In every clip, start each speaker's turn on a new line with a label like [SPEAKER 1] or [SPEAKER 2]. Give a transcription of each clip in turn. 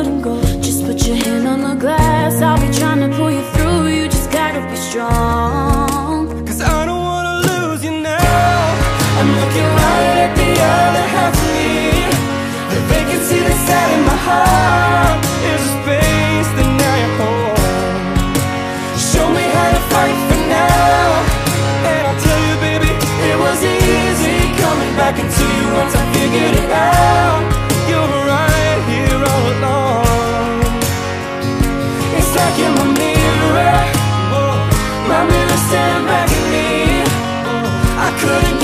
[SPEAKER 1] we couldn't go. Just put your hand on the glass. I'll be trying to pull you through. You just gotta be strong
[SPEAKER 2] It's like oh, my mirror. My mirror staring back at me. Oh, I couldn't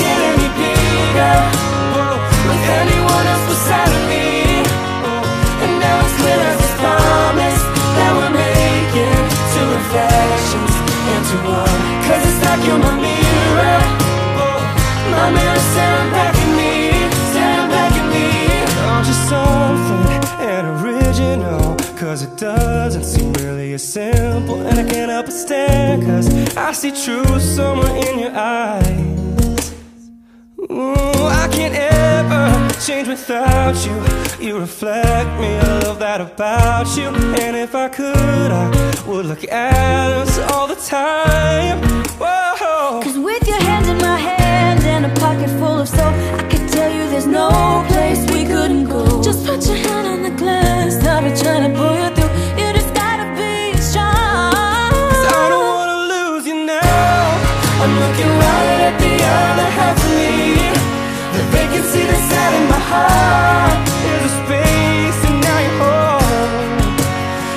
[SPEAKER 2] And I can't help but stare Cause I see truth somewhere in your eyes. Ooh, I can't ever change without you. You reflect me, I love that about you. And if I could, I would look at us all the time. Whoa.
[SPEAKER 1] Cause with your hand in my hand and a pocket full of soap I can tell you there's no place we couldn't go. Just put your hand
[SPEAKER 2] I'm looking right at the other half of me. The vacancy that's out in my heart. Is a space and now you're home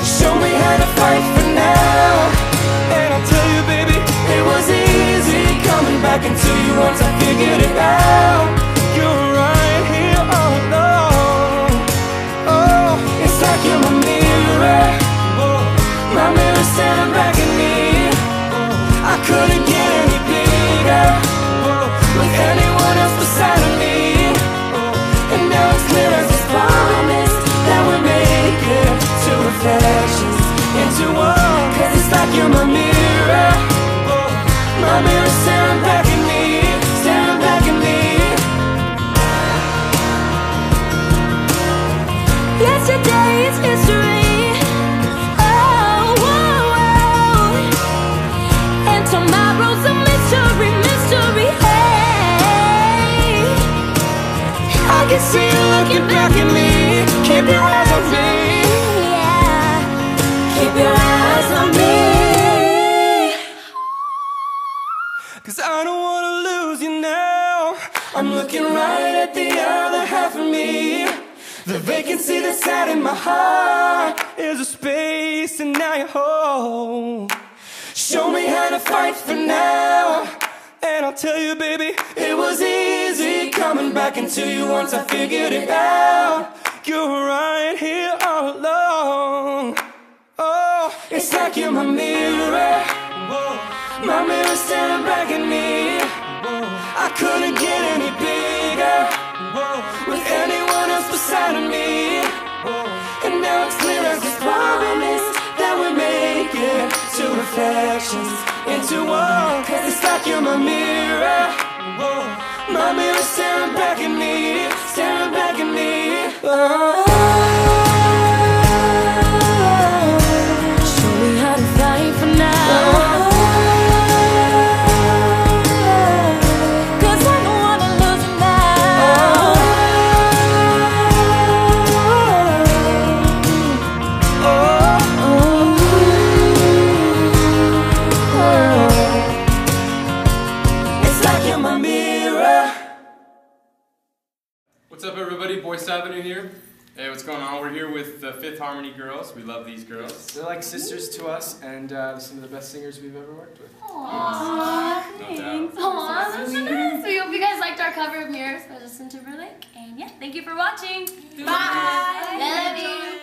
[SPEAKER 2] Show me how to fight for now. And I'll tell you baby It was easy coming back into you Once I figured it out
[SPEAKER 1] Yesterday is history. Oh, whoa, whoa. and tomorrow's a mystery, mystery. Hey,
[SPEAKER 2] I can see you looking back at me Keep your eyes on me
[SPEAKER 1] yeah. Keep your eyes on me.
[SPEAKER 2] Cause I don't wanna lose you now I'm looking right at The vacancy that's out in my heart Is a space and now you're home Show me how to fight for now And I'll tell you baby It was easy coming back into you Once I figured it out. You're right here all along Oh, it's like you're my mirror. My mirror staring back at me. I couldn't get any bigger beside of me. And now it's clear as this promise That we're making two reflections into one. Cause it's like you're my mirror. My mirror staring back at me
[SPEAKER 3] Avenue here. Hey, what's going on? We're here with the Fifth Harmony girls. We love these girls.
[SPEAKER 4] They're like sisters to us, and uh, some of the best singers we've ever worked with.
[SPEAKER 5] Aww,
[SPEAKER 3] No doubt.
[SPEAKER 5] Aw, that's so nice. We hope you guys liked our cover of Mirrors by Justin Timberlake. And yeah, thank you for watching. Bye. Love you.